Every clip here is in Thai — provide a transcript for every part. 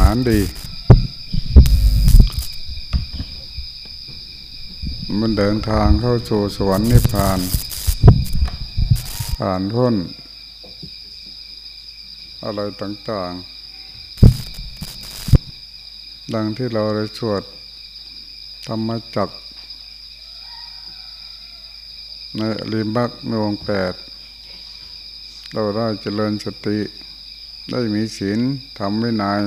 นานดี มันเดินทางเข้าสู่สวรรค์นิพพาน ผ่านพ้น อะไรต่างๆ ดังที่เราได้สวดธรรมจักในริมักนวงแปด เราได้เจริญสติ ได้มีศีลทำไม่นาย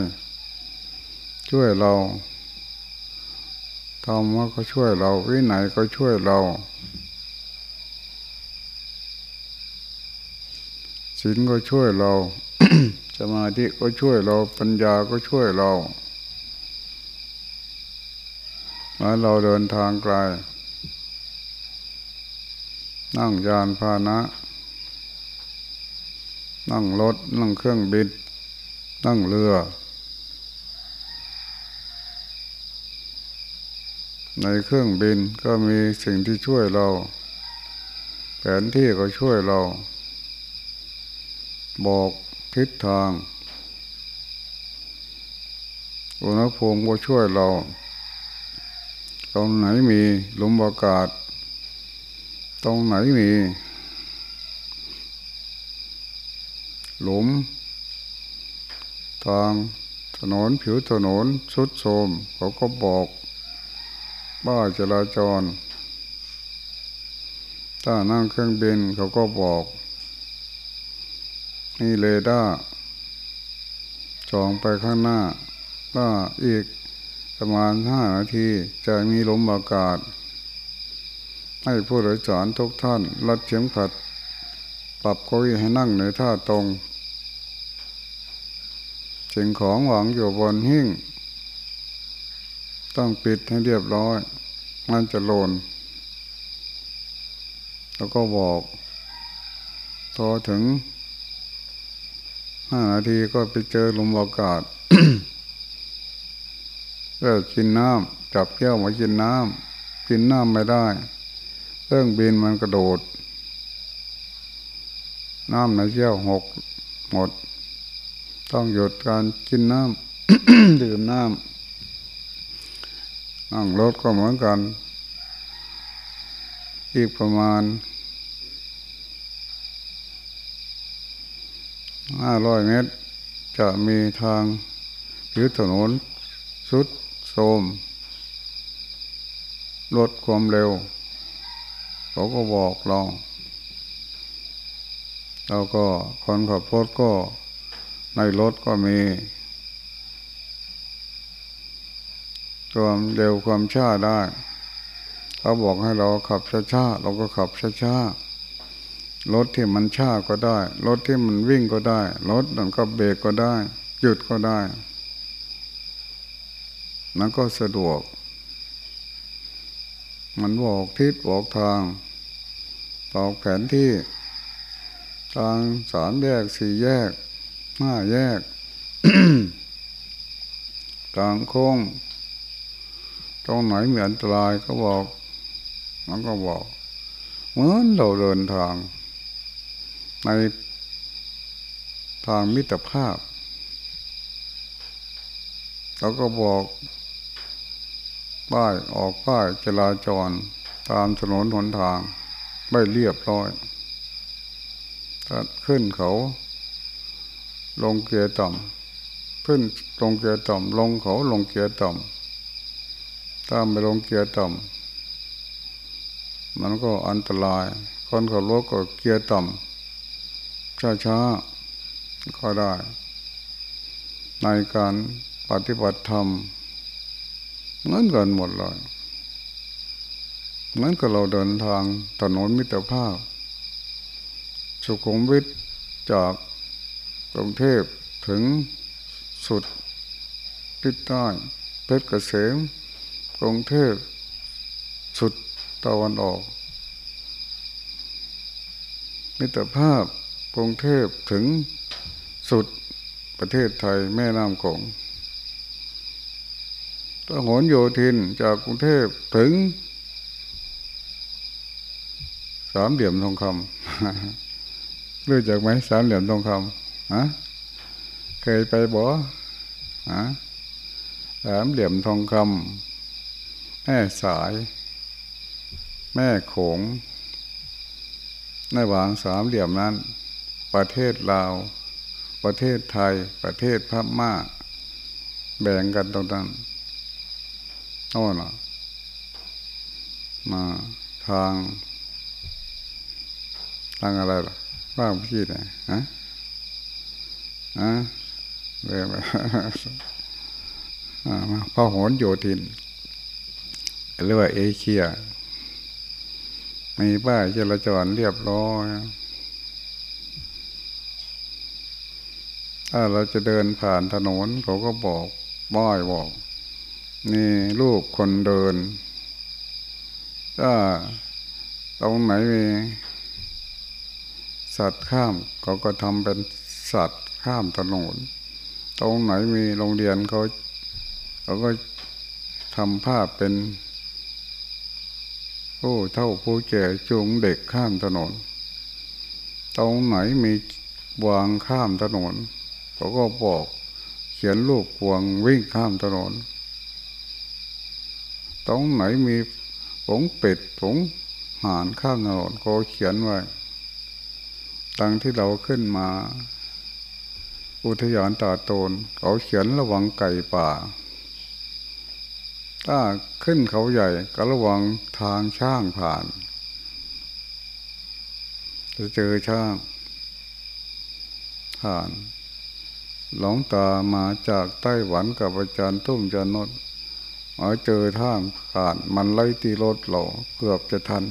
ช่วยเราธรรมะก็ช่วยเราวินัยก็ช่วยเราศีลก็ช่วยเรา สมาธิก็ช่วยเรา ปัญญาก็ช่วยเรามื่อเราเดินทางไกล นั่งยานพาหนะ นั่งรถ นั่งเครื่องบิน นั่งเรือ ในเครื่องบินก็มีสิ่งที่ช่วยเรา แผนที่ก็ช่วยเรา บอกทิศทางอุณหภูมิก็ช่วยเรา ตรงไหนมีลมอากาศ ตรงไหนมี หลุม ทางถนนผิวถนนสุดโทมเขาก็บอก บ้าจราจร ถ้านั่งเครื่องบินเขาก็บอกนี่เรดาร์จองไปข้างหน้าก็อีกประมาณห้านาทีจะมีลมอากาศ ให้ผู้โดยสารทุกท่านรัดเข็มขัด ปรับเก้าอี้ให้นั่งในท่าตรงสิ่งของหวังอยู่บนหิ้ง ต้องปิดให้เรียบร้อย มันจะโลน แล้วก็บอกพอถึงห้านาทีก็ไปเจอลมอากาศก็กินน้ำจับแก้วมากินน้ำกินน้ำไม่ได้เครื่องบินมันกระโดด น้ำในแก้วหกหมด ต้องหยุดการกินน้ำดื่มน้ำ นั่งรถก็เหมือนกัน อีกประมาณห้าร้อยเมตร จะมีทางผิวถนน สุดโทมลดความเร็ว เขาก็บอกเราแล้วก็คนขับรถก็ในรถก็มี ความเร็วความช้าได้เขาบอกให้เราขับช้าๆเราก็ขับช้าๆรถที่มันช้าก็ได้รถที่มันวิ่งก็ได้รถมันก็เบรกก็ได้ หยุดก็ได้มันก็สะดวก มันบอกทิศบอกทางบอกแผนที่ ทางสามแยกสี่แยกห้าแยก กลางโค้ง ตรงไหนมีอันตรายก็บอก มันก็บอก เหมือนเราเดินทาง ในทางมิตรภาพเราก็บอกป้ายออกป้ายจราจร ตามถนนหนทางไม่เรียบร้อยถ้าขึ้นเขา ลงเกียร์ต่ำขึ้นลงเกียร์ต่ำลงเขาลงเกียร์ต่ำ ถ้าไม่ลงเกียร์ต่ำมันก็อันตราย คนขับรถก็เกียร์ต่ำช้าๆก็ได้ ในการปฏิบัติธรรมเหมือนกันหมดเลยเหมือนกับเราเดินทางถนนมิตรภาพ สุขุมวิทจากกรุงเทพถึงสุดทิศใต้เพชรเกษม กรุงเทพสุดตะวันออก มิตรภาพกรุงเทพถึงสุดประเทศไทยแม่น้ำของถ้าหนโยธินจากกรุงเทพถึง สามเหลี่ยมทองคำรู้จักไหมสามเหลี่ยมทองคำฮะเคยไปบ่ฮะสามเหลี่ยมทองคำ แม่สาย แม่โขงในวางสามเหลี่ยมนั้น ประเทศลาว ประเทศไทย ประเทศพม่า แบ่งกันตรงนั้นโน่นมาทาง ทางอะไรล่ะว่างพี่ไหนฮะฮะเรื่องอะไรพระโหนโยธิน เรียกว่าเอเชียมีป้ายจราจรเรียบร้อย ถ้าเราจะเดินผ่านถนนเขาก็บอกบ้อยบอก นี่ลูกคนเดิน ถ้าตรงไหนมีสัตว์ข้ามเขาก็ทำเป็นสัตว์ข้ามถนน ตรงไหนมีโรงเรียนเขาเขาก็ทำภาพเป็น ผู้เท่าผู้แก่จูงเด็กข้ามถนน ตรงไหนมีวางข้ามถนนเขาก็บอกเขียนรูปวางวิ่งข้ามถนน ตรงไหนมีผงเป็ดผงห่านข้ามถนนเขาเขียนไว้ตังที่เราขึ้นมา อุทยานตาโตนเขาเขียนระวังไก่ป่า ถ้าขึ้นเขาใหญ่ก็ระวังทางช่างผ่าน จะเจอช่าง ผ่านหลงตามาจากไต้หวันกับอาจารย์ทุ่มจันนท์มาเจอทางผ่านมันไล่ตีรถเราเกือบจะทัน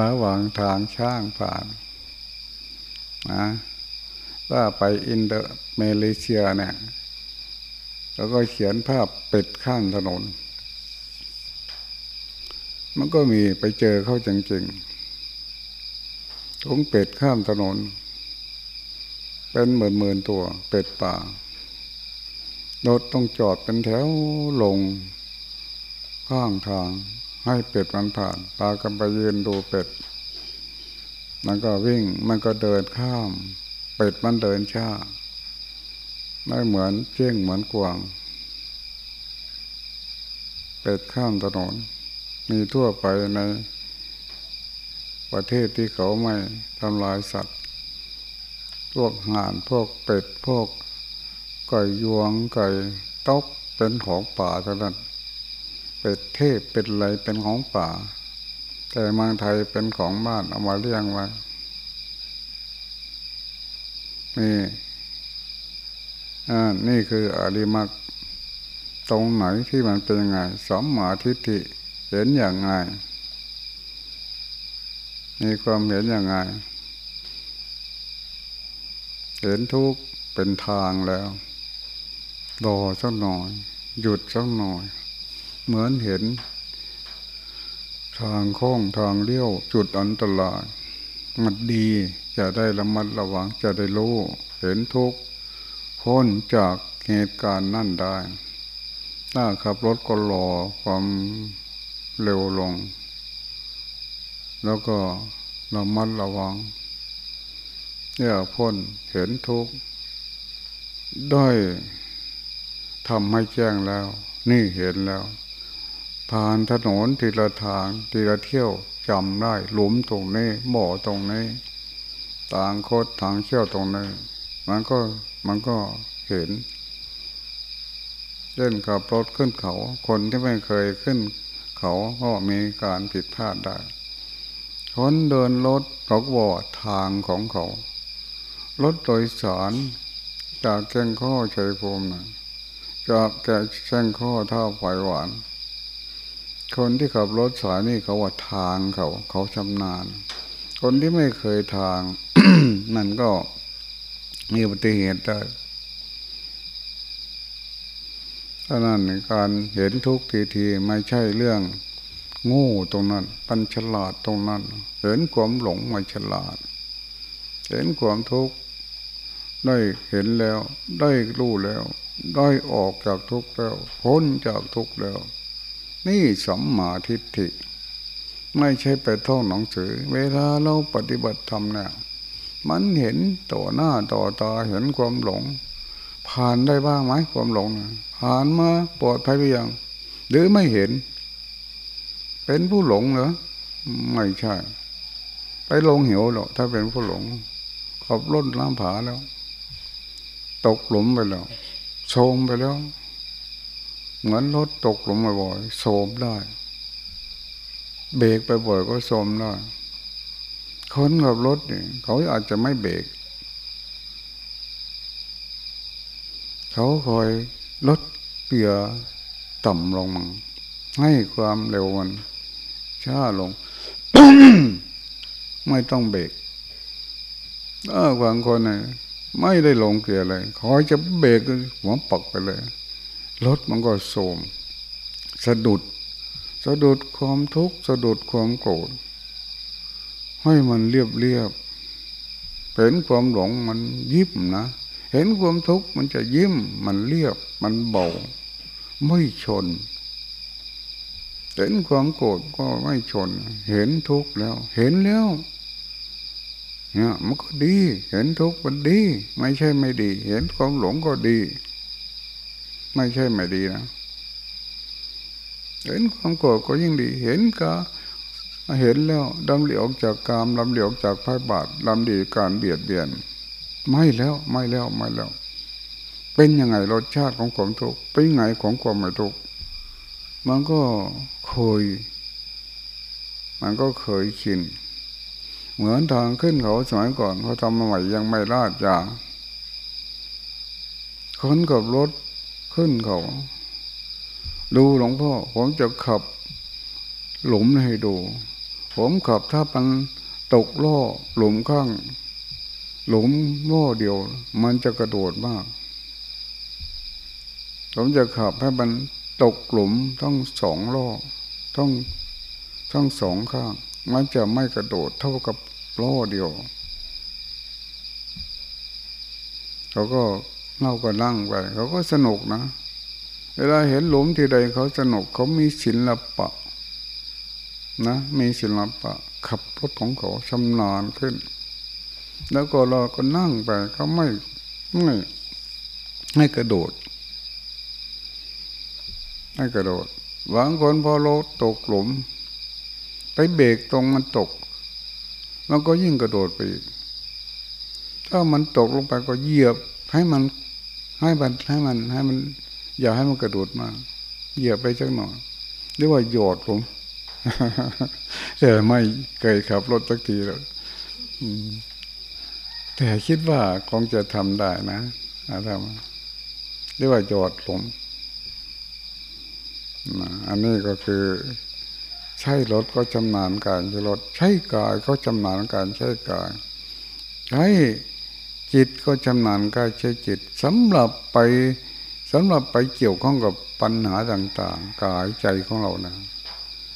ระหว่างทางช่างผ่านนะถ้าไปอินเดเมเลเซียเนี่ย แล้วก็เขียนภาพเป็ดข้างถนน มันก็มีไปเจอเข้าจริงๆทุงเป็ดข้ามถนน เป็นหมื่นหมื่นตัว เป็ดป่ารถต้องจอดเป็นแถวลง ข้างทาง ให้เป็ดมันผ่านพากันไปยืนดูเป็ด มันก็วิ่งมันก็เดินข้าม เป็ดมันเดินช้า ไม่เหมือนเจ้งเหมือนกวาง เป็ดข้ามถนน มีทั่วไปในประเทศที่เขาไม่ทำลายสัตว์ พวกห่านพวกเป็ดพวกไก่ยวงไก่ตกเป็นของป่าเท่านั้น เป็ดเทพเป็นอะไรเป็นของป่า แต่เมืองไทยเป็นของบ้านเอามาเลี้ยงไว้นี่ นี่คืออริมักตรงไหนที่มันเป็นยังไงสมมาทิฏฐิเห็นอย่างไง มีความเห็นอย่างไง เห็นทุกเป็นทางแล้วรอสักหน่อย หยุดสักหน่อย เหมือนเห็น ทางโค้งทางเลี้ยว จุดอันตรายมันดีจะได้ระมัดระวังจะได้รู้ เห็นทุก พ้นจากเหตุการณ์นั่นได้ ถ้าขับรถก็รอความเร็วลง แล้วก็ระมัดระวังเนี่ยพ้นเห็นทุกได้ทำให้แจ้งแล้ว นี่เห็นแล้ว ผ่านถนนทีละทางทีละเที่ยวจำได้หลุมตรงนี้บ่อตรงนี้ ต่างโคตทางเที่ยวตรงนี้ มันก็ มันก็เห็นเล่นกับรถขึ้นเขา คนที่ไม่เคยขึ้นเขาก็มีการผิดพลาดได้คนเดินรถเขาบอกทางของเขา รถโดยสารจากแก้งข้อชัยภูมินะจากแก่แช่งข้อท่าไฟหวาน คนที่ขับรถสายนี่เขาว่าทางเขา เขาชำนาญ คนที่ไม่เคยทางมันก็ มีอุบัติเหตุได้ถ้านั้นการเห็นทุกทีทีไม่ใช่เรื่องงูตรงนั้น ปัญฉลาดตรงนั้น เห็นความหลงไม่ฉลาด เห็นความทุกข์ได้เห็นแล้ว ได้รู้แล้ว ได้ออกจากทุกข์แล้ว พ้นจากทุกข์แล้ว นี่สัมมาทิฏฐิ ไม่ใช่ไปท่องหนังสือ เวลาเราปฏิบัติธรรมเนี่ย มันเห็นต่อหน้าต่อตาเห็นความหลง ผ่านได้บ้างไหมความหลงผ่านมาปลอดภัยหรือยังหรือไม่เห็น เป็นผู้หลงเหรอไม่ใช่ ไปลงเหวหรอกถ้าเป็นผู้หลง ขอบล้นล้ำผาแล้ว ตกหลุมไปแล้วโชมไปแล้ว เหมือนรถตกหลุมบ่อยๆโชมได้ เบรกไปบ่อยก็โชมได้ คนขับรถเนี่ยเขาอาจจะไม่เบรกเขาคอยลดเปียต่ำลงมังให้ความเร็วมันช้าลง ไม่ต้องเบรกถ้าบางคนเนี่ยไม่ได้ลงเกียร์เลยคอยจะเบรกหัวปักไปเลยรถมันก็โสมสะดุด สะดุดความทุกข์สะดุดความโกรธ ให้มันเรียบเรียบเห็นความหลงมันยิบนะ เห็นความทุกข์มันจะยิ้ม มันเรียบ มันเบา ไม่ชน เห็นความโกรธก็ไม่ชน เห็นทุกข์แล้ว เห็นแล้ว เนี่ยมันก็ดี เห็นทุกข์มันดี ไม่ใช่ไม่ดี เห็นความหลงก็ดี ไม่ใช่ไม่ดีนะ เห็นความโกรธก็ยิ่งดี เห็นก็ เห็นแล้วดำเหลียวจากกามดำเหลียวจากพายบาทดำดีการเบียดเบียน ไม่แล้วไม่แล้วไม่แล้ว เป็นยังไงรสชาติของความทุกข์เป็นยังไงของความไม่ทุกข์มันก็เคย มันก็เคยชินเหมือนทางขึ้นเขาสมัยก่อนเขาทำมาใหม่ยังไม่ลาดยางคนกับรถขึ้นเขาดูหลวงพ่อผมจะขับหลุมให้ดู ผมขับถ้ามันตกล่อหลุมข้าง หลุมโม่เดียว มันจะกระโดดมาก ผมจะขับให้มันตกหลุมต้องสองล้อต้องต้องสองข้าง มันจะไม่กระโดดเท่ากับล้อเดียวเขาก็เล่าก็นั่งไปเขาก็สนุกนะ เวลาเห็นหลุมที่ใดเขาสนุกเขามีศิลปะ นะมีศิลปะ ขับรถของเขาชำนาญขึ้น แล้วก็เราก็นั่งไปเขาไม่ไม่ไม่กระโดดไม่กระโดดบางคนพอรถตกหลุม ไปเบรกตรงมันตก มันก็ยิ่งกระโดดไปอีกถ้ามันตกลงไปก็เหยียบให้มันให้มันให้มันให้มัน อย่าให้มันกระโดดมาเหยียบไปสักหน่อยเรียกว่าโยดผม แต่ไม่เคยขับรถสักทีแล้วแต่คิดว่าคงจะทำได้นะอาตมาเรียกว่าจอดหลงอันนี้ก็คือ ใช้รถก็ชำนาญการใช้รถ ใช้กายก็ชำนาญการใช้กาย ใช้จิตก็ชำนาญกายใช้จิตสำหรับไปสำหรับไปเกี่ยวข้องกับปัญหาต่าง ๆ กายใจของเรานะ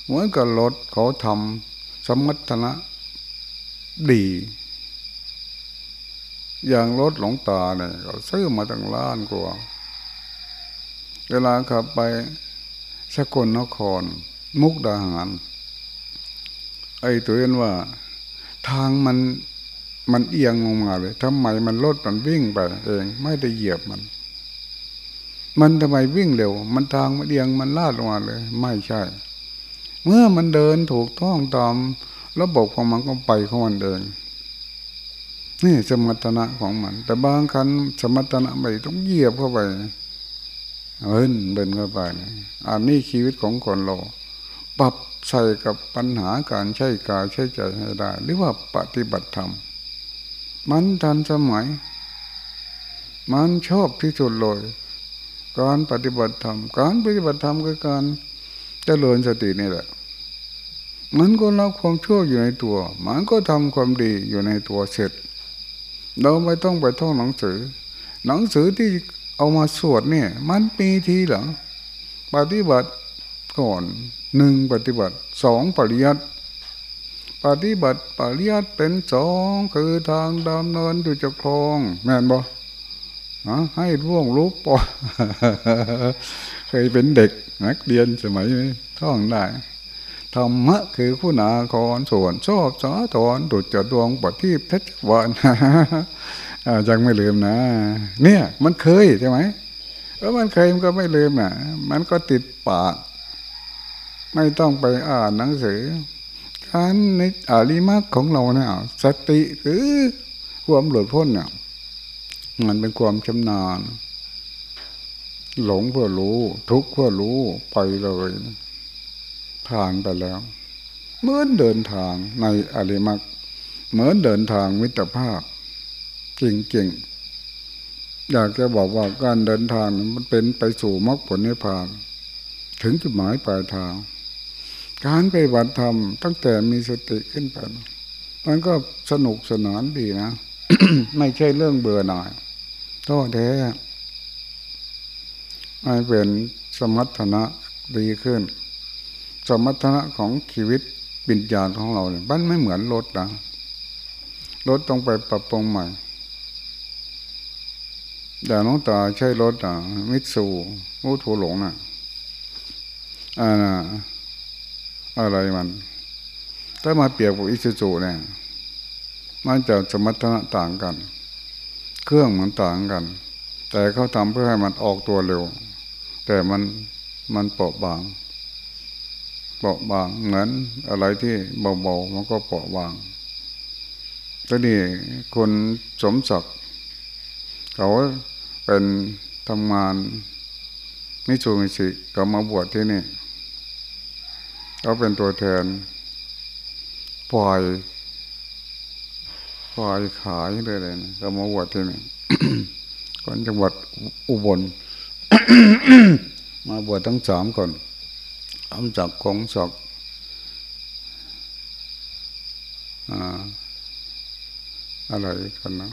เหมือนกับรถเขาทำสมรรถนะดี อย่างรถหลงตาเนี่ยเขาซื้อมาตั้งล้านกว่า เวลาขับไปสกลนคร มุกดาหาร ไอ้ตัวเองว่า ทางมันมันเอียงลงมาเลยทำไมมันรถมันวิ่งไปเอง ไม่ได้เหยียบมัน มันทำไมวิ่งเร็ว มันทางมันเอียงมันลาดลงมาเลย ไม่ใช่ เมื่อมันเดินถูกต้องตามระบบของมันก็ไปของมันเองนี่สมรรถนะของมัน แต่บางครั้งสมรรถนะไม่ต้องเหยียบเข้าไปเอินเดินเข้าไปอันนี้ชีวิตของคนเราปรับใส่กับปัญหาการใช้กายใช้ใจให้ได้ หรือว่าปฏิบัติธรรม มันทันสมัย มันชอบที่สุดเลยการปฏิบัติธรรม การปฏิบัติธรรมคือการเจริญสตินี่แหละ มันก็รับความชั่วอยู่ในตัว มันก็ทำความดีอยู่ในตัวเสร็จ เราไม่ต้องไปท่องหนังสือ หนังสือที่เอามาสวดเนี่ย มันมีทีหลังปฏิบัติก่อนหนึ่งปฏิบัติสองปริยัติปฏิบัติปริยัติเป็นสองคือทางดำเนินดูจะคลองแม่นบ่ให้ร่วงรู้ปอเคยเป็นเด็กนักเรียนสมัยนี้ท่องได้ ธรรมะคือคุณาครส่วนชอบสาถอนดุจจดวงปฏิเพชรวันยังไม่ลืมนะ เนี่ย มันเคยใช่ไหมเออมันเคยมันก็ไม่ลืมอะมันก็ติดปาก ไม่ต้องไปอ่านหนังสือการในอาริมักของเราเนี่ยสติหรือความหลุดพ้นเนี่ยมันเป็นความชำนาญ หลงเพื่อรู้ ทุกข์เพื่อรู้ไปเลย ผ่านไปแล้ว เหมือนเดินทางในอริมักเหมือนเดินทางมิตรภาพจริงๆ อยากจะบอกว่าการเดินทางมันเป็นไปสู่มรรคผลนิพพาน ถึงจุดหมายปลายทาง การไปบัติธรรมตั้งแต่มีสติขึ้นไป มันก็สนุกสนานดีนะ ไม่ใช่เรื่องเบื่อหน่ายท้อแท้ไม่เป็นสมรรถนะดีขึ้น สมรรถนะของชีวิตปิญญาณของเราเนี่ยมันไม่เหมือนรถนะรถต้องไปปรับปรุงใหม่อย่างน้องตาใช้รถอะ มิตซูมูทูหลงน่ะอ่าอะไรมัน ถ้ามาเปรียบกับอิซูซูเนี่ยมันจะสมรรถนะต่างกัน เครื่องมันต่างกัน แต่เขาทำเพื่อให้มันออกตัวเร็ว แต่มันมันเปราะบาง เปราะบางเหมือนอะไรที่เบาๆมันก็เปราะบางตอนนี้คนสมศักดิ์เขาเป็นทำงานมิจูมิสิเขามาบวชที่นี่เขาเป็นตัวแทนปล่อยปล่อยขายเลยเลยเขามาบวชที่นี่คนจังหวัดอุบลมาบวชทั้งสามคน อำจักของศักอะไรกันนะ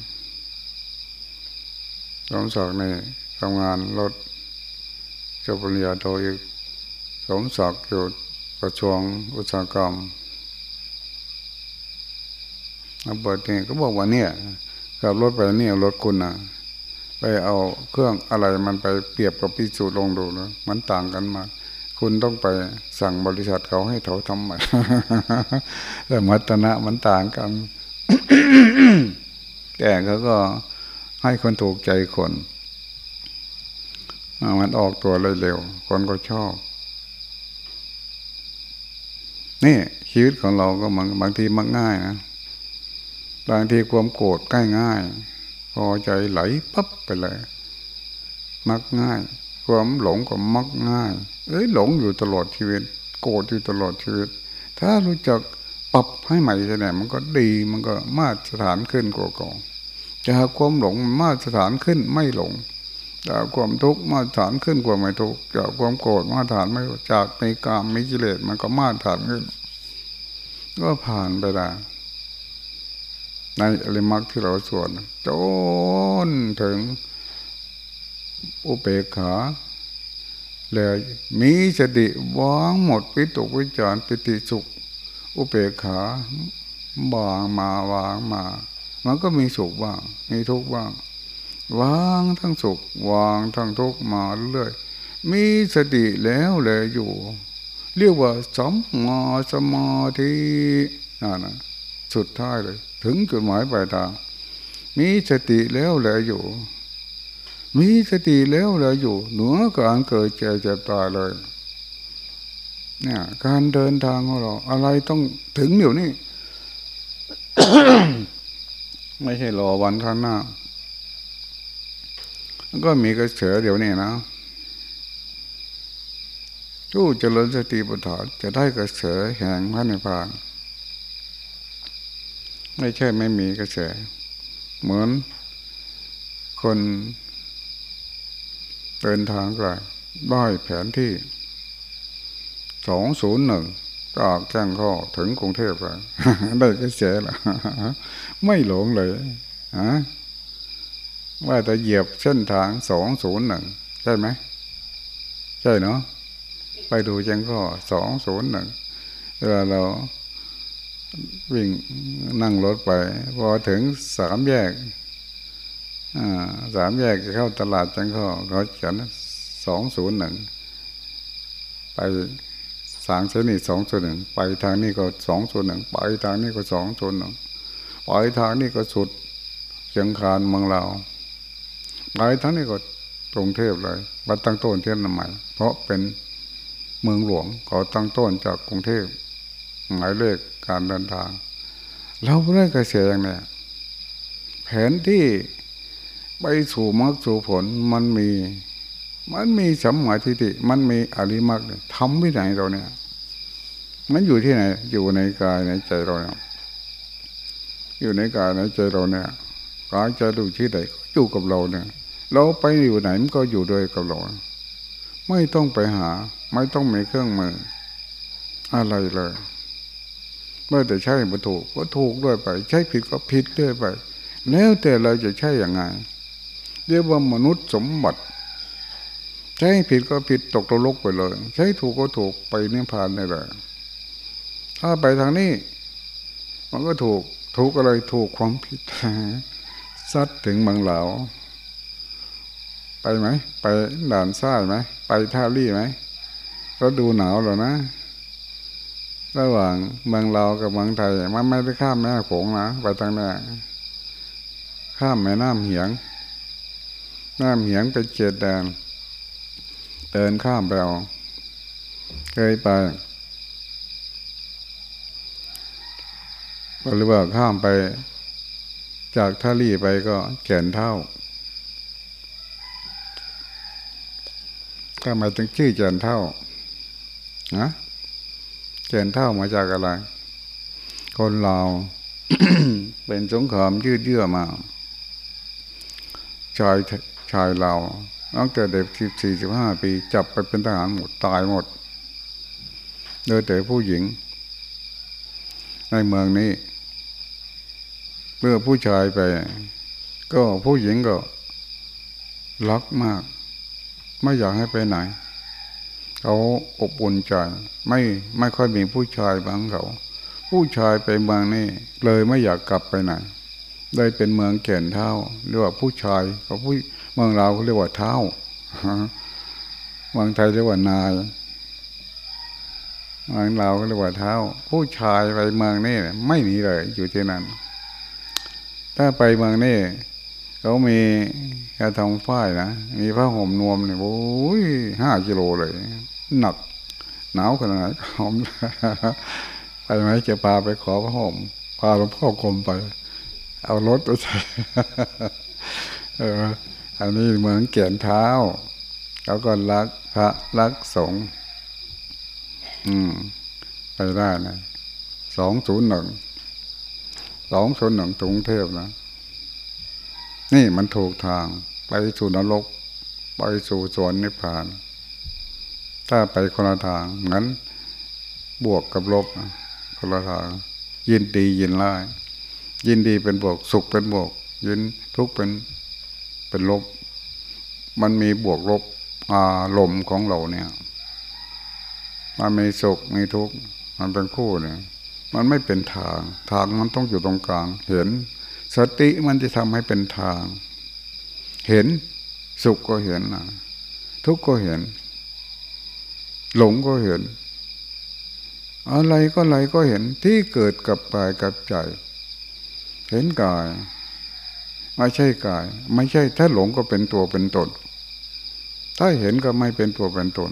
สมศักดิ์นี่ทำงานรถจบปริญญาโทอีกสมศักดิ์อยู่กระทรวงอุตสาหกรรมอาเบิดนี่ก็บอกว่าเนี่ยขับรถไปเนี่ยรถคุณนะไปเอาเครื่องอะไรมันไปเปรียบกับพิสูจน์ลงดูนะมันต่างกันมา คุณต้องไปสั่งบริษัทเขาให้เขาทำใหม่แต่มัตนะมันต่างกันแก่เขาก็ให้คนถูกใจคนมันออกตัวเร็วๆคนก็ชอบ นี่ชีวิตของเราก็บางบางทีมักง่ายนะบางทีความโกรธใกล้ง่าย พอใจไหลปั๊บไปเลย มักง่าย ความหลงก็มักง่าย เอ้ยหลงอยู่ตลอดชีวิต โกรธอยู่ตลอดชีวิต ถ้ารู้จักปรับให้ใหม่จะไหนมันก็ดีมันก็มาตรฐานขึ้นกว่าก่อนจะความหลงมาตรฐานขึ้นไม่หลงจากความทุกข์มาตรฐานขึ้นกว่าไม่ทุกข์จากความโกรธมาตรฐานไม่จากในกามมีกิเลสมันก็มาตรฐานขึ้น ก็ผ่านไปได้ในอริมักที่เราสวดจนถึง อุเบกขาเลยมีสติวางหมดปิตุวิจารปิติสุข อุเบกขาบางมาวางมา มันก็มีสุขบ้าง มีทุกข์บ้างวางทั้งสุขวางทั้งทุกข์มาเรื่อยมีสติแล้วเลยอยู่ เรียกว่าสมมาสมาธินั่นนะสุดท้ายเลย ถึงจุดหมายปลายทางมีสติแล้วเลยอยู่ มีสติแล้วเลยอยู่เหนือการเกิดเจ็บเจ็บตายเลยเนี่ยการเดินทางของเรา อะไรต้องถึงเดี๋ยวนี้ ไม่ใช่รอวันข้างหน้าก็มีกระเสือเดี๋ยวนี้นะผู้เจริญสติปัฏฐานจะได้กระเสือแห่งพระนิพพาน ไม่ใช่ไม่มีกระแสเหมือนคน เดินทางไกลได้แผนที่สองศูนย์หนึ่งจากแจ้งข้อถึงกรุงเทพเลยได้กระแสละไม่หลงเลยฮะว่าจะเหยียบเส้นทางสองศูนย์หนึ่งใช่ไหม ใช่เนาะไปดูแจ้งข้อสองศูนย์หนึ่งเวลาเราวิ่งนั่งรถไป พอถึงสามแยก สามแยกเข้าตลาดจังข้อเขาเขียนสองศูนย์หนึ่งไปสางเส้นนี้สองส่วนหนึ่งไปทางนี้ก็สองส่วนหนึ่งไปทางนี้ก็สองส่วนหนึ่งไปทางนี้ก็สุดเชียงคานเมืองเราหลายทั้งนี้ก็กรุงเทพเลยวัดตั้งต้นเทียนนใหม่เพราะเป็นเมืองหลวงเขาตั้งต้นจากกรุงเทพหมายเลขการเดินทาง เราเรื่องกระเสียอย่างเนี้ยแผนที่ ไปสู่มรรคสู่ผลมันมี มันมีสมมาทิฏฐิมันมีอริมักทำที่ไหนเราเนี่ย มันอยู่ที่ไหน อยู่ในกายในใจเราเนี่ยอยู่ในกายในใจเราเนี่ยกายใจดูที่ไหนอยู่กับเราเนี่ย เราไปอยู่ไหนมันก็อยู่ด้วยกับเรา ไม่ต้องไปหา ไม่ต้องมีเครื่องมือ อะไรเลยเมื่อแต่ใช่มาถูกก็ถูกด้วยไป ใช่ผิดก็ผิดด้วยไป แล้วแต่เราจะใช่อย่างไง เรียกว่ามนุษย์สมบัติ ใช่ผิดก็ผิดตกตลกไปเลย ใช่ถูกก็ถูกไปนิพพานได้เลย ถ้าไปทางนี้ มันก็ถูกถูกอะไรถูกความผิดซัดถึงบางเหลาไปไหม ไปด่านซ้ายไหม ไปท่ารี่ไหมก็ดูหนาวแล้วนะ ระหว่างเมืองเรากับเมืองไทยมันไม่ได้ข้ามแม่โขงนะ ไปทางนี้ข้ามแม่น้ำเหียง น้ำเหียงเป็นเขตแดนเดินข้ามไปเอาเคยไปหรือว่าข้ามไป จากท่ารี่ไปก็แก่นเท่าทำไมถึงชื่อแก่นเท่านะแก่นเท่ามาจากอะไร คนเราเป็นสงครามยืดเยื้อมาชาย ชายเราตั้งแต่เด็กสิบสี่สิบห้าปี จับไปเป็นทหารหมดตายหมดโดยแต่ผู้หญิง ในเมืองนี้เมื่อผู้ชายไป ก็ผู้หญิงก็รักมาก ไม่อยากให้ไปไหน เขาอบอุ่นใจไม่ไม่ค่อยมีผู้ชายบางเขา ผู้ชายไปเมืองนี้เลยไม่อยากกลับไปไหน ได้เป็นเมืองแก่นเท่าเรียกว่าผู้ชายเขาผู้ เมืองเราเรียกว่าเท้าเมืองไทยเรียกว่านายเมืองเราเรียกว่าเท้า ผู้ชายไปเมืองนี่ไม่หนีเลย อยู่ที่นั่น ถ้าไปเมืองนี่เขามีกระทงฝ้ายนะ มีผ้าห่มนวมเนี่ยโอ้ยห้ากิโลเลย หนัก หนาวขนาดไหนหอมไปไหมจะพาไปขอผ้าห่มพาหลวงพ่อกรมไป เอารถไปใส่เออ อันนี้เหมือนเกียนเท้าเขาก็รักพระรักสงฆ์อืม ไปได้นะสองศูนย์หนึ่งสองศูนย์หนึ่งกรุงเทพนะนี่มันถูกทาง ไปสู่นรก ไปสู่สวนนิพพาน ถ้าไปคนละทางงั้นบวกกับลบคนละทาง ยินดียินร้าย ยินดีเป็นบวก สุขเป็นบวก ยินทุกข์เป็น เป็นลบ มันมีบวกลบอารมณ์ของเราเนี่ย มันมีสุขมีทุกข์มันเป็นคู่เนี่ย มันไม่เป็นทาง ทางมันต้องอยู่ตรงกลาง เห็น สติมันจะทำให้เป็นทาง เห็นสุขก็เห็นนะทุกข์ก็เห็น หลงก็เห็น อะไรก็อะไรก็เห็นที่เกิดกับกายกับใจ เห็นกาย ไม่ใช่กาย ไม่ใช่ถ้าหลงก็เป็นตัวเป็นตน ถ้าเห็นก็ไม่เป็นตัวเป็นตน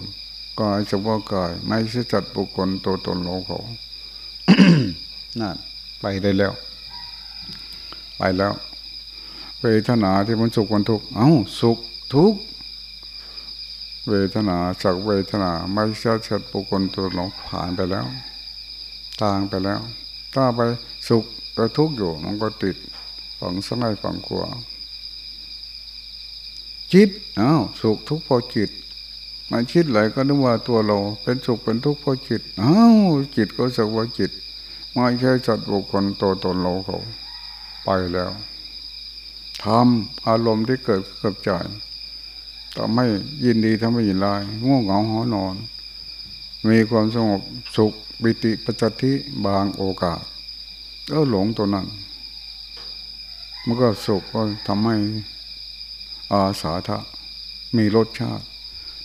กายเฉพาะกาย ไม่ใช่จัดบุคคลตัวตนโลกเขานั่นไปได้แล้ว ไปแล้วเวทนาที่มันสุขมันทุกข์เอ้าสุขทุกข์เวทนาสักเวทนาไม่ใช่จัดบุคคลตัวหลงผ่านไปแล้วทางไปแล้ว ถ้าไปสุขก็ทุกข์อยู่มันก็ติด ฝังสลายฝังกลัวจิตอ้าวสุขทุกข์พอจิตมันคิดอะไรก็นึกว่าตัวเรา เป็นสุขเป็นทุกข์เพราะจิตอ้าวจิตก็สักว่าจิตไม่ใช่จัดบุคคลตัวตนเราเขา ไปแล้วทำอารมณ์ที่เกิดกับใจทำให้ยินดีทำให้ยินร้ายง่วงเหงาหอนอน มีความสงบสุขบิติปัจจทิบางโอกาสก็หลงตัวนั้น มันก็สุขก็ทำให้อาสาทะมีรสชาติ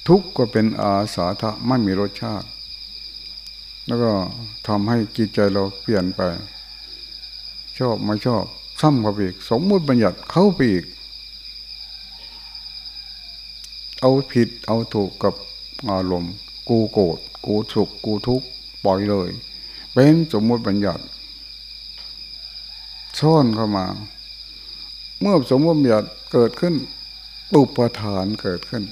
ทุกข์ก็เป็นอาสาทะไม่มีรสชาติ แล้วก็ทำให้จิตใจเราเปลี่ยนไป ชอบไม่ชอบซ้ำเข้าไปอีกสมมุติบัญญัติเข้าไปอีก เอาผิดเอาถูกกับอารมณ์กูโกรธกูสุขกูทุกข์ปล่อยเลย เป็นสมมุติบัญญัติซ่อนเข้ามา เมื่อสมมุติบัญญัติเกิดขึ้น ปุปทานเกิดขึ้น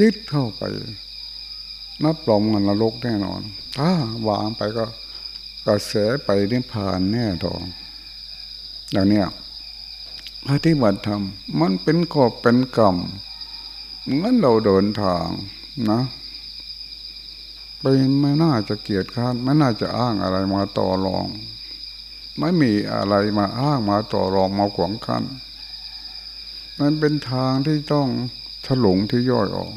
ยึดเข้าไป นับรองมันนรกแน่นอน ถ้าวางไปก็กระแสไปนิพพานแน่นอนอย่างนี้ปฏิบัติธรรมมันเป็นกอบเป็นกรรมเหมือนเราเดินทางนะไปไม่น่าจะเกียดค้านไม่น่าจะอ้างอะไรมาต่อรอง ไม่มีอะไรมาอ้างมาต่อรองมาขวางกัน มันเป็นทางที่ต้องฉลงที่ย่อยออก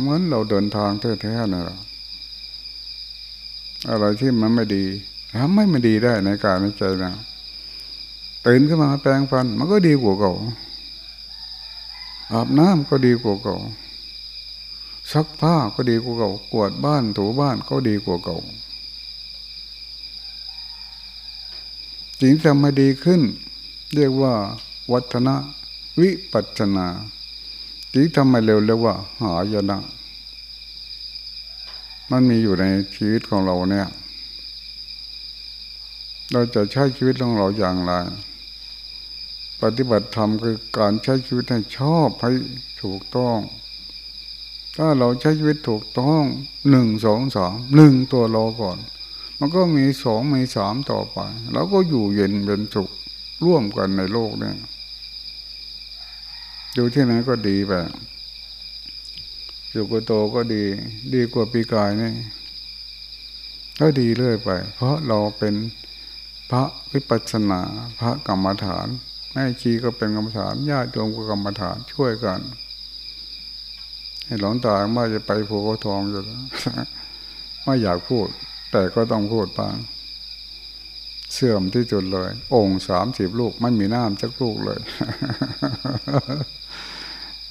เหมือนเราเดินทางแท้ๆนะอะไรที่มันไม่ดีทำไม่ม่ดีได้ในกายในใจนะตื่นขึ้นมาแปลงฟัน มันก็ดีกว่าเก่าอาบน้ำก็ดีกว่าเก่าซักผ้าก็ดีกว่าเก่ากวาดบ้านถูบ้านก็ดีกว่าเก่า สิ่งที่มาดีขึ้น เรียกว่า วัฒนะ วิปัจนาสิ่งทำมาเร็วเรียกว่า หายนะ มันมีอยู่ในชีวิตของเราเนี่ย เราจะใช้ชีวิตของเราอย่างไร ปฏิบัติธรรมคือการใช้ชีวิตให้ชอบให้ถูกต้องถ้าเราใช้ชีวิตถูกต้องหนึ่งสองสามหนึ่งตัวเราก่อน มันก็มีสองมีสามต่อไป แล้วก็อยู่เย็นเป็นสุขร่วมกันในโลกเนี่ยอยู่ที่ไหนก็ดีไปอยู่กุโตก็ดี ดีกว่าปีกายนี่ก็ดีเรื่อยไป เพราะเราเป็นพระวิปัสสนาพระกรรมฐานแม่ชีก็เป็นกรรมฐานญาติโยมก็กรรมฐานช่วยกัน ให้หลงตาว่าจะไปภูเขาทองอยู่ไม่อยากพูด แต่ก็ต้องพูดบ้างเสื่อมที่จุดเลย องค์สามสิบลูกไม่มีน้ำสักลูกเลย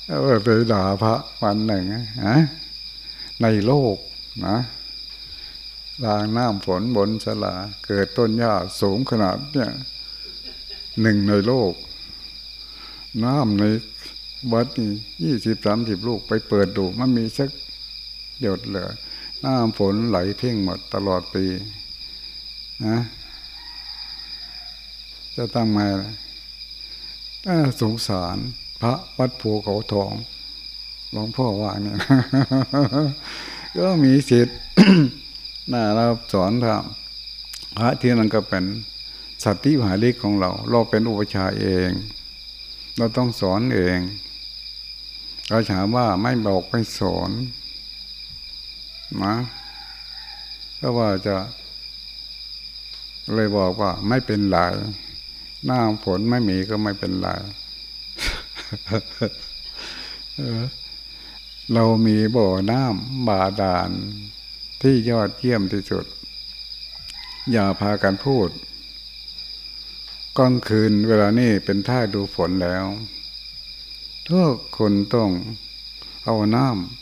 เออไปด่าพระวันหนึ่งฮะในโลกนะรางน้ำฝนบนสลา เกิดต้นหญ้าสูงขนาดเนี่ยหนึ่งในโลก น้ำในวัดนี่ยี่สิบสามสิบลูกไปเปิดดูมันมีสักหยดเหลือ น้ำฝนไหลเพ่งหมดตลอดปีนะจะตั้งมาสงสารพระวัดภูเขาทองหลวงพ่อว่าเนี่ยก็มีสิทธิ์น่าเราสอนทำพระที่นั่นก็เป็นสัตติหาลิกของเรา เราเป็นอุปชาเอง เราต้องสอนเองเราถามว่าไม่บอกไม่สอน นะก็ว่าจะเลยบอกว่า ไม่เป็นไรหน้าฝนไม่มีก็ไม่เป็นไรเรามีบ่อน้ำบาดาลที่ยอดเยี่ยมที่สุด อย่าพากันพูดกลางคืนเวลานี้เป็นท่าดูฝนแล้วทุกคนต้องเอาน้ำ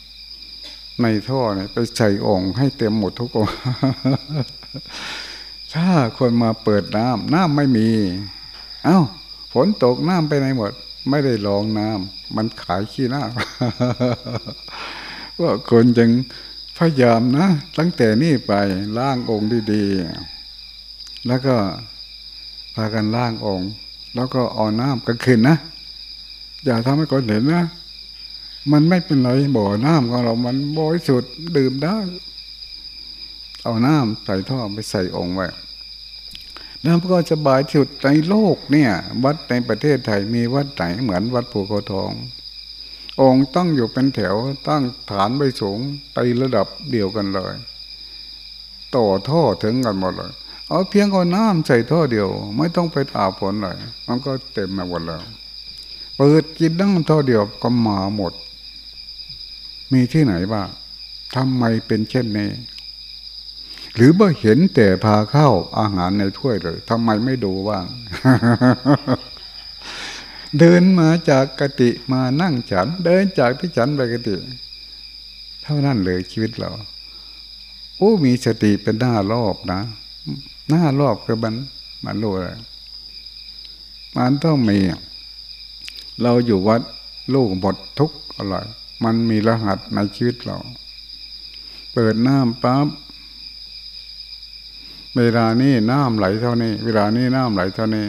ในท่อเนี่ยไปใส่องค์ให้เต็มหมดทุกองค์ถ้าคนมาเปิดน้ำน้ำไม่มี เอา้าฝนตกน้ำไปไหนหมด ไม่ได้ลองน้ำมันขายขี้หน้าว่าคนยังพยายามนะ ตั้งแต่นี่ไปล่างองค์ดีๆ แล้วก็พากันล่างองค์ แล้วก็เอาน้ำกันคืนนะ อย่าทำให้คนเห็นนะ มันไม่เป็นไรบ่อน้ำของเรา มันบริสุทธิ์ดื่มได้ เอาน้ำใส่ท่อไปใส่องค์ไว้แล้วก็สบายที่สุดในโลกเนี่ย วัดในประเทศไทยมีวัดไหนเหมือนวัดภูเขาทอง องค์ตั้งอยู่เป็นแถวตั้งฐานไปสูงไประดับเดียวกันเลย ต่อท่อถึงกันหมดเลยเอาเพียงเอาน้ำใส่ท่อเดียว ไม่ต้องไปอาบฝนเลยมันก็เต็มมาหมดแล้วเปิดกินน้ำท่อเดียวก็มาหมด มีที่ไหนบ้างทำไมเป็นเช่นนี้หรือว่าเห็นแต่พาเข้าอาหารในถ้วยเลยทำไมไม่ดูบ้าง เดินมาจากกติมานั่งฉัน เดินจากที่ฉันไปกติ เท่านั้นเลยชีวิตเราโอ้มีสติเป็นหน้ารอบนะหน้ารอบคือมันมันรู้อะไรมันต้องมี เราอยู่วัดลูกหมดทุกอะไร มันมีรหัสในชีวิตเรา เปิดน้ำปั๊บเวลานี้น้ำไหลเท่านี้ เวลานี้น้ำไหลเท่านี้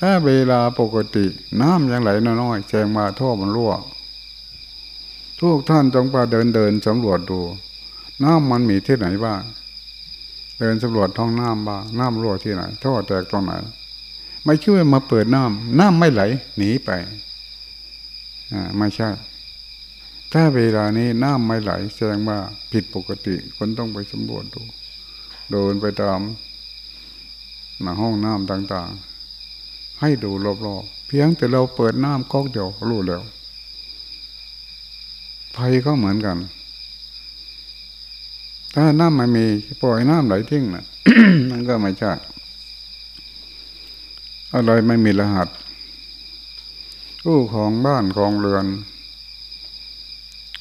ถ้าเวลาปกติน้ำยังไหลน้อยๆแจงมาท่อมันรั่วทุกท่านจงไปเดินเดินสำรวจดู น้ำมันมีที่ไหนบ้างเดินสำรวจท้องน้ำบ้างน้ำรั่วที่ไหนท่อแตกตรงไหนไม่ช่วยมาเปิดน้ำน้ำไม่ไหล หนีไปอ่าไม่ใช่ ถ้าเวลานี้น้ำไม่ไหลแสดงว่าผิดปกติคนต้องไปสำรวจดูเดินไปตามหน้าห้องน้ำต่างๆ ให้ดูรอบๆเพียงแต่เราเปิดน้ำก๊อกเดียวรู้แล้วไฟก็เหมือนกัน ถ้าน้ำไม่มีปล่อยน้ำไหลทิ้งนะนั่นก็ไม่ใช่อะไรไม่มีรหัสผู้ของบ้านของเรือน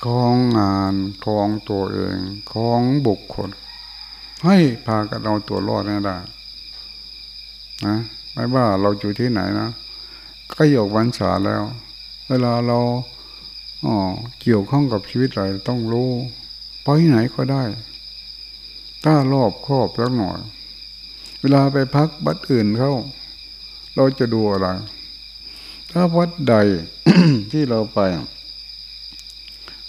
ของงานของตัวเองของบุคคล ให้พากันเอาตัวรอดนี่ได้นะไม่ว่าเราอยู่ที่ไหนนะก็ยกวันษาแล้ว เวลาเราอ๋อเกี่ยวข้องกับชีวิตอะไรต้องรู้ไปไหนก็ได้ ถ้ารอบครอบสักหน่อย เวลาไปพักบัดอื่นเข้า เราจะดูอะไร ถ้าวัดใดที่เราไป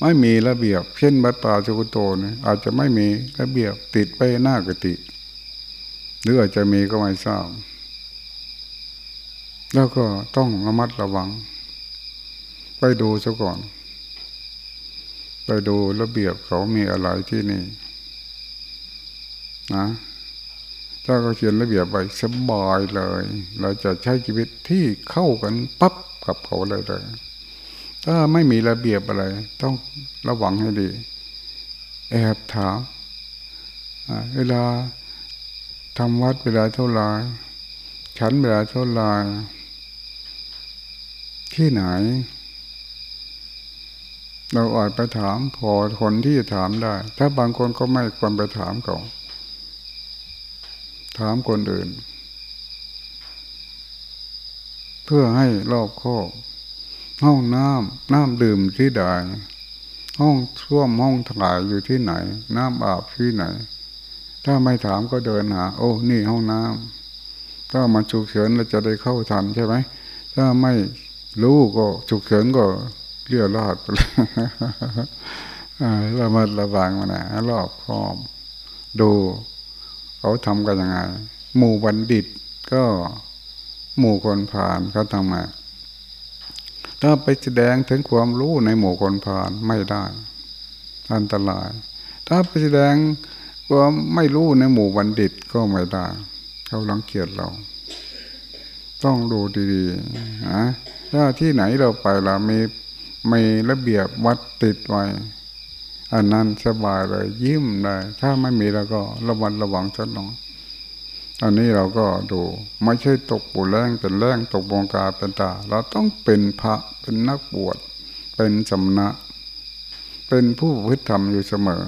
ไม่มีระเบียบ เช่นบัดป่าสุกโตเนี่ยอาจจะไม่มีระเบียบติดไปหน้ากติ หรืออาจจะมีก็ไม่ทราบ แล้วก็ต้องระมัดระวัง ไปดูซะก่อน ไปดูระเบียบเขามีอะไรที่นี่ นะถ้าเขาเขียนระเบียบไว้สบายเลย เราจะใช้ชีวิตที่เข้ากันปั๊บกับเขาเลยเลย ถ้าไม่มีระเบียบอะไร ต้องระวังให้ดี แอบถามเวลาทำวัดเวลาเท่าไรฉันเวลาเท่าไรที่ไหน เราอาจไปถามพอคนที่จะถามได้ ถ้าบางคนก็ไม่ควรไปถามเขาถามคนอื่น เพื่อให้รอบคอบ ห้องน้ำน้ำดื่มที่ใดห้องช่วมห้องถ่ายอยู่ที่ไหน น้ำอาบที่ไหน ถ้าไม่ถามก็เดินหา โอ้ นี่ห้องน้ำถ้ามันฉุกเฉินเราจะได้เข้าทันใช่ไหมถ้าไม่รู้ก็ฉุกเฉินก็เลี้ยวลอดไปเลยเรามาระวังมันนะรอบครอบ ดูเขาทำกันยังไง หมู่บัณฑิตก็หมู่คนผ่านเขาทำไง ถ้าไปแสดงถึงความรู้ในหมู่คนผ่านไม่ได้ อันตราย ถ้าไปแสดงความไม่รู้ในหมู่บัณฑิตก็ไม่ได้เขาลังเกียจเรา ต้องดูดีๆนะถ้าที่ไหนเราไปเรามีมีระเบียบวัดติดไว้ อันนั้นสบายเลยยิ้มได้ ถ้าไม่มีเราก็ระวังระวังสักหน่อย อันนี้เราก็ดูไม่ใช่ตกปุแรงเป็นแรงตกบงกาเป็นตา เราต้องเป็นพระเป็นนักบวช เป็นสำนักเป็นผู้พิธรรมอยู่เสมอ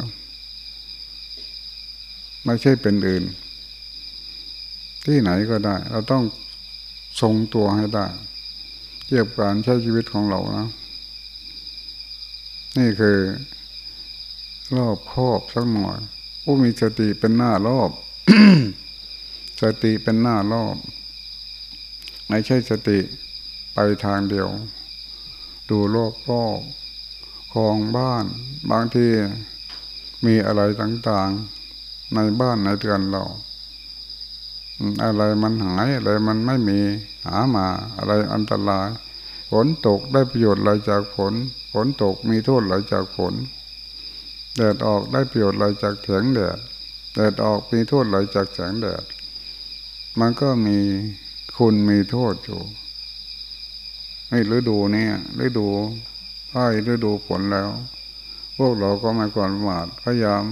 ไม่ใช่เป็นอื่น ที่ไหนก็ได้ เราต้องทรงตัวให้ได้เทียบการใช้ชีวิตของเรานะ นี่คือ รอบครอบสักหน่อย ผู้มีสติเป็นหน้ารอบ สติเป็นหน้ารอบ ไม่ใช่สติไปทางเดียว ดูโลกรอบคลองบ้าน บางทีมีอะไรต่างๆ ในบ้านในเรือนเรา อะไรมันหายอะไรมันไม่มีหามาอะไรอันตรายฝนตกได้ประโยชน์อะไรจากฝนฝนตกมีโทษอะไรจากฝนแดดออกได้ประโยชน์อะไรจากแสงแดดแดดออกมีโทษอะไรจากแสงแดด มันก็มีคุณมีโทษอยู่ให้ฤดูเนี่ยฤดูใกล้ฤดูฝนแล้ว พวกเราก็ไม่ก่อนหวาดพยายาม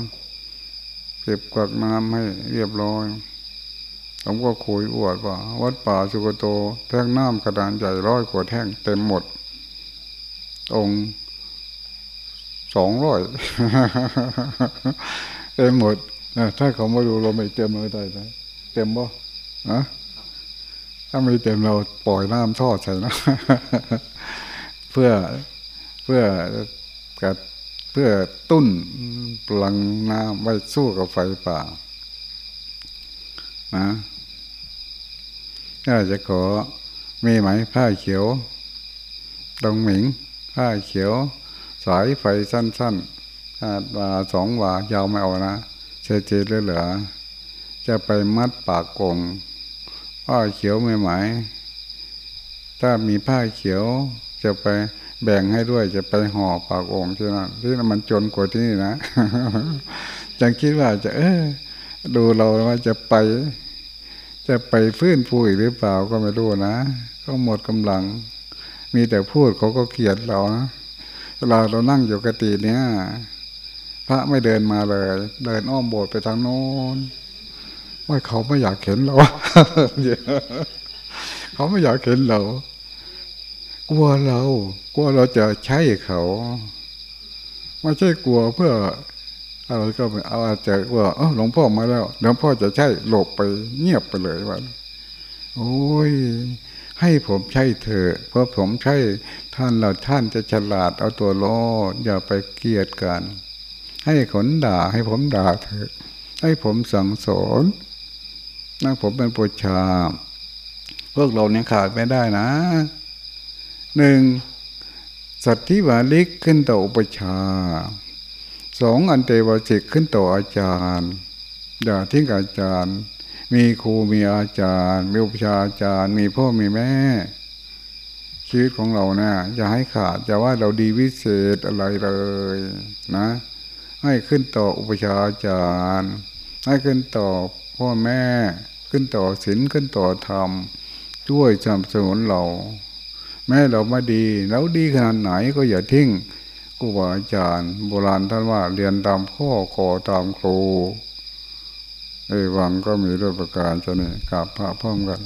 เก็บกักน้ำให้เรียบร้อยผมก็คุยอวดว่า วัดป่าสุกโต แท่งน้ำกระดานใหญ่ร้อยกว่าแท่งเต็มหมด องสองร้อยเต็มหมดถ้าเขามาดูเราไม่เต็มเลยได้เต็มบ่ นะถ้าไม่เต็มเราปล่อยน้ำทอดใส่นะ เพื่อเพื่อกัดเพื่อตุ้นพลังน้ำไว้สู้กับไฟป่า นะถ้าจะขอมีไหมผ้าเขียวตรงหมิง ผ้าเขียว สายไฟสั้นๆขาดว่าสองว่ายาวไม่เอานะเฉยๆเหลือๆ จะไปมัดปากกงผ้าเขียวไม่ไหมถ้ามีผ้าเขียวจะไปแบ่งให้ด้วยจะไปห่อปากองค์ที่นั่นที่นั่นมันจนกว่าที่นี่นะจังคิดว่าจะ เออดูเราว่าจะไป จะไปฟื้นฟูอีกหรือเปล่าก็ไม่รู้นะก็หมดกำลัง มีแต่พูดเขาก็เกลียดเรานะเวลาเรานั่งอยู่กติเนี้ยพระไม่เดินมาเลย เดินอ้อมโบสถ์ไปทางโน้น ว่เขาไม่อยากเห็นเราเขาไม่อยากเห็นเรา กลัวเรา กลัวเราจะใช้เขาไม่ใช่กลัวเพื่ออะไรก็ไม่เอาอาจจะว่าเออหลวงพ่อมาแล้วหลวงพ่อจะใช่หลบไปเงียบไปเลยวันโอ้ยให้ผมใช่เถอะเพราะผมใช่ท่านเราท่านจะฉลาดเอาตัวรอดอย่าไปเกลียดกัน ให้ขนด่าให้ผมด่าเถอะ ให้ผมสั่งสอน นะผมเป็นปุชา พวกเราเนี่ยขาดไม่ได้นะหนึ่งสัตธิวาลิกขึ้นต่ออุปชาสองอันเตวจิกขึ้นต่ออาจารย์อย่าทิ้งอาจารย์ มีครูมีอาจารย์ มีอุปชาอาจารย์ มีพ่อมีแม่ ชีวิตของเราเนะี่ยอย่าให้ขาดอย่าว่าเราดีวิเศษอะไรเลยนะ ให้ขึ้นต่ออุปชาอาจารย์ ให้ขึ้นต่อพ่อแม่ ขึ้นต่อศีลขึ้นต่อธรรมช่วยสนับสนุนเรา แม้เราไม่ดีแล้วดีขนาดไหนก็อย่าทิ้งครูบาอาจารย์โบราณท่านว่าเรียนตามพ่อขอตามครูเอวังก็มีด้วยประการชนี้กับพระพร้อมกัน